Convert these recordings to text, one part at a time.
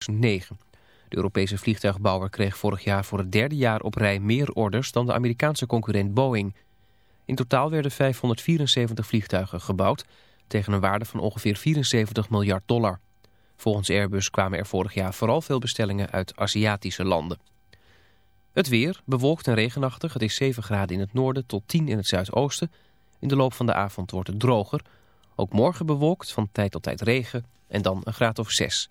2009. De Europese vliegtuigbouwer kreeg vorig jaar voor het derde jaar op rij meer orders dan de Amerikaanse concurrent Boeing. In totaal werden 574 vliegtuigen gebouwd tegen een waarde van ongeveer 74 miljard dollar. Volgens Airbus kwamen er vorig jaar vooral veel bestellingen uit Aziatische landen. Het weer, bewolkt en regenachtig. Het is 7 graden in het noorden tot 10 in het zuidoosten. In de loop van de avond wordt het droger. Ook morgen bewolkt, van tijd tot tijd regen en dan een graad of 6.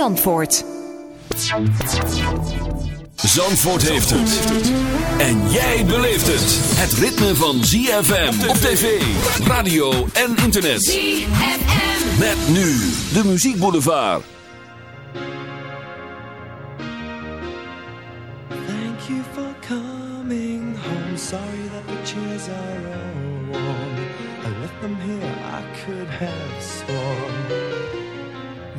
Zandvoort. Zandvoort heeft het. En jij beleeft het. Het ritme van ZFM op tv, radio en internet. ZFM. Met nu de muziekboulevard. Thank you for coming home. Sorry that the chairs are all warm. I left them here, I could have sworn.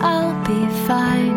I'll be fine.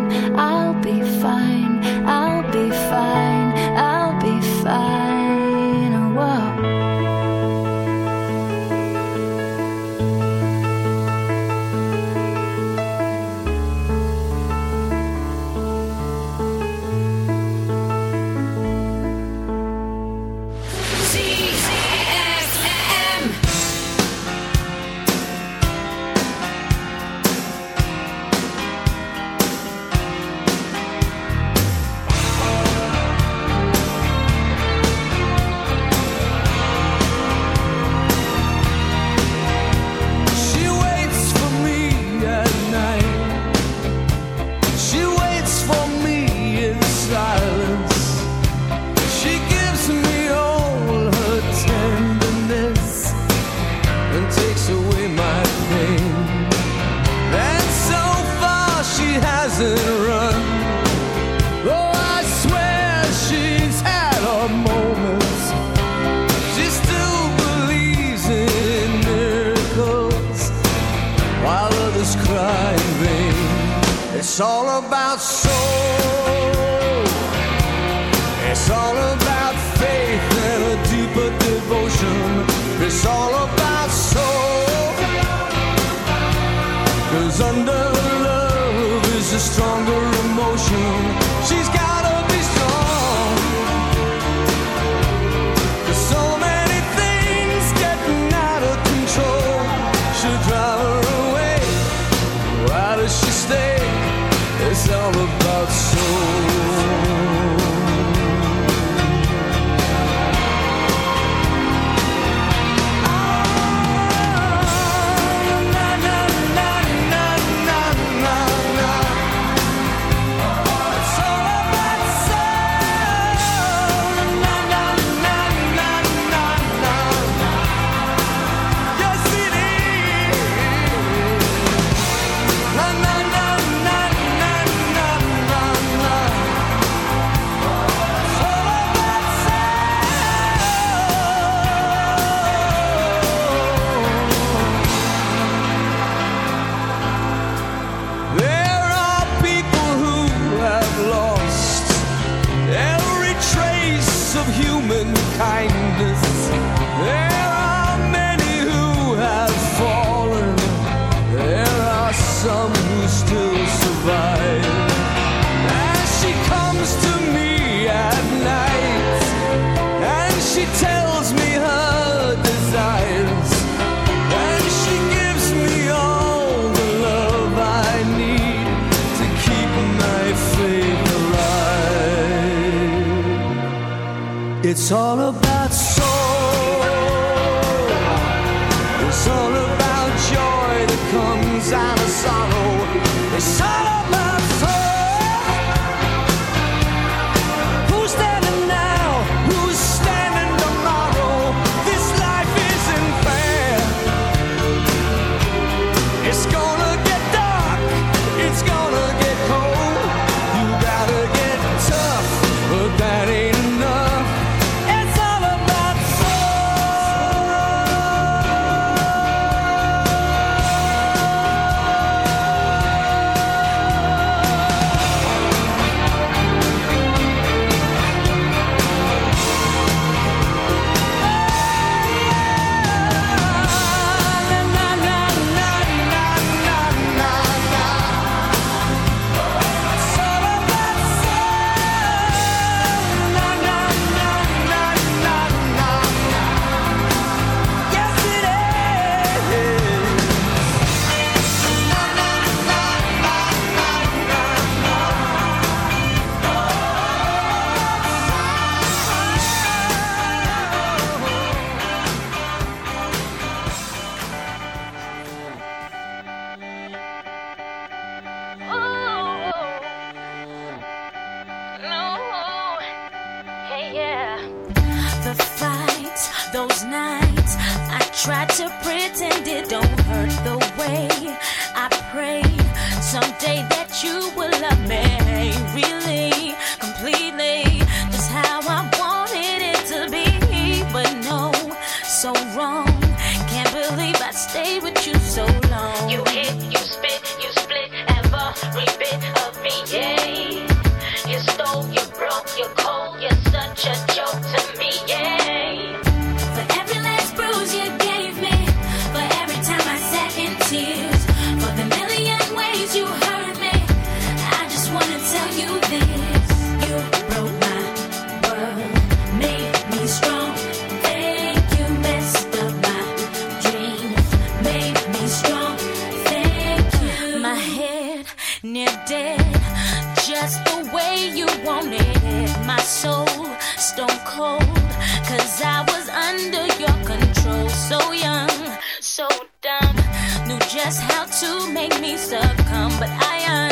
just how to make me succumb, but I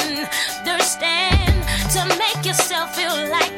understand. To make yourself feel like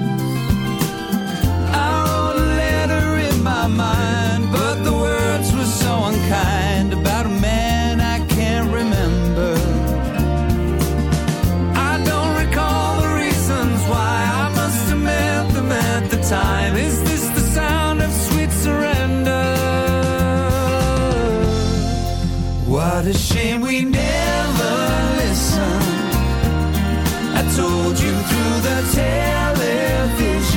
told you through the television.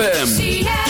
ZFM.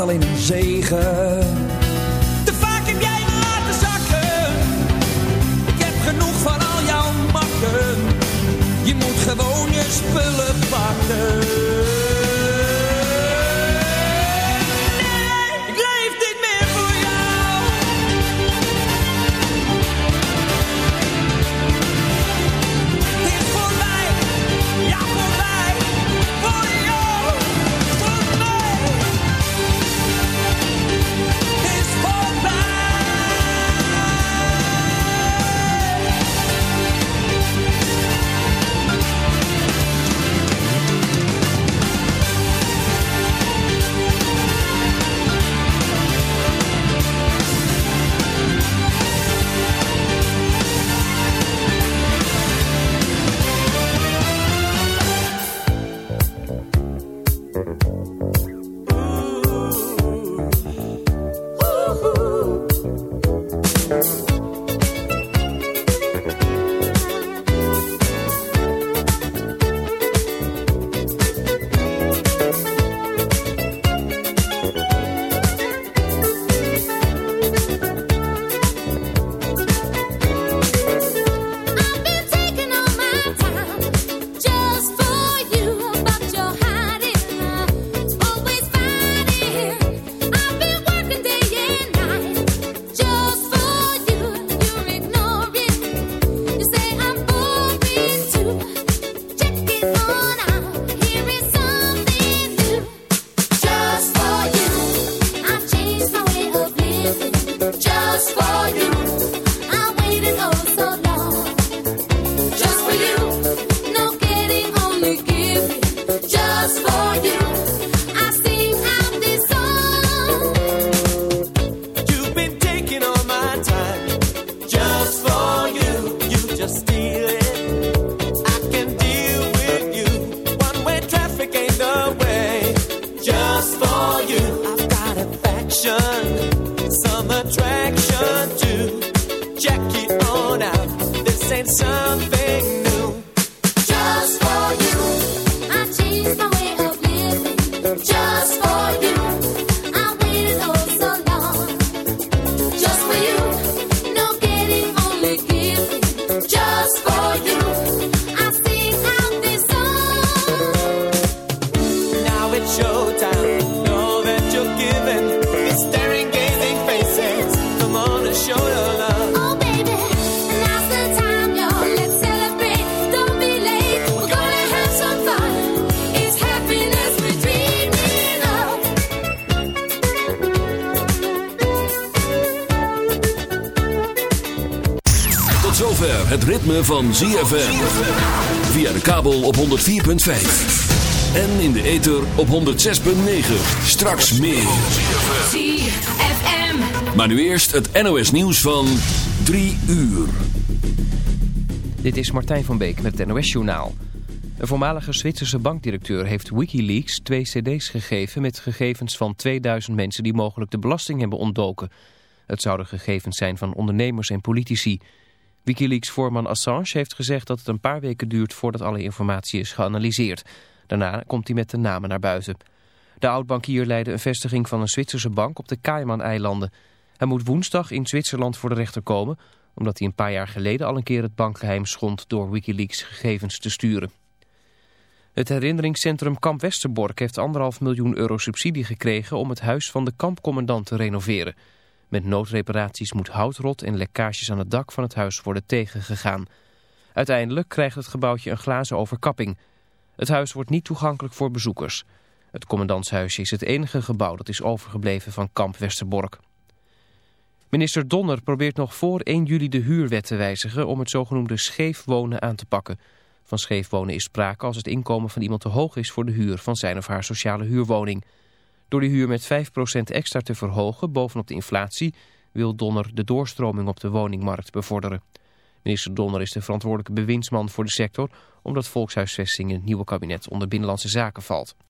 alleen een zegen. Música het ritme van ZFM. Via de kabel op 104.5. En in de ether op 106.9. Straks meer. ZFM. Maar nu eerst het NOS nieuws van 3 uur. Dit is Martijn van Beek met het NOS-journaal. Een voormalige Zwitserse bankdirecteur heeft Wikileaks twee cd's gegeven... met gegevens van 2000 mensen die mogelijk de belasting hebben ontdoken. Het zouden gegevens zijn van ondernemers en politici. Wikileaks-voorman Assange heeft gezegd dat het een paar weken duurt... voordat alle informatie is geanalyseerd. Daarna komt hij met de namen naar buiten. De oud-bankier leidde een vestiging van een Zwitserse bank op de Cayman-eilanden. Hij moet woensdag in Zwitserland voor de rechter komen... omdat hij een paar jaar geleden al een keer het bankgeheim schond... door Wikileaks gegevens te sturen. Het herinneringscentrum Kamp Westerbork heeft anderhalf miljoen euro subsidie gekregen om het huis van de kampcommandant te renoveren. Met noodreparaties moet houtrot en lekkages aan het dak van het huis worden tegengegaan. Uiteindelijk krijgt het gebouwtje een glazen overkapping. Het huis wordt niet toegankelijk voor bezoekers. Het commandantshuisje is het enige gebouw dat is overgebleven van Kamp Westerbork. Minister Donner probeert nog voor 1 juli de huurwet te wijzigen om het zogenoemde scheef wonen aan te pakken. Van scheef wonen is sprake als het inkomen van iemand te hoog is voor de huur van zijn of haar sociale huurwoning. Door de huur met 5% extra te verhogen bovenop de inflatie wil Donner de doorstroming op de woningmarkt bevorderen. Minister Donner is de verantwoordelijke bewindsman voor de sector omdat volkshuisvesting in het nieuwe kabinet onder Binnenlandse Zaken valt.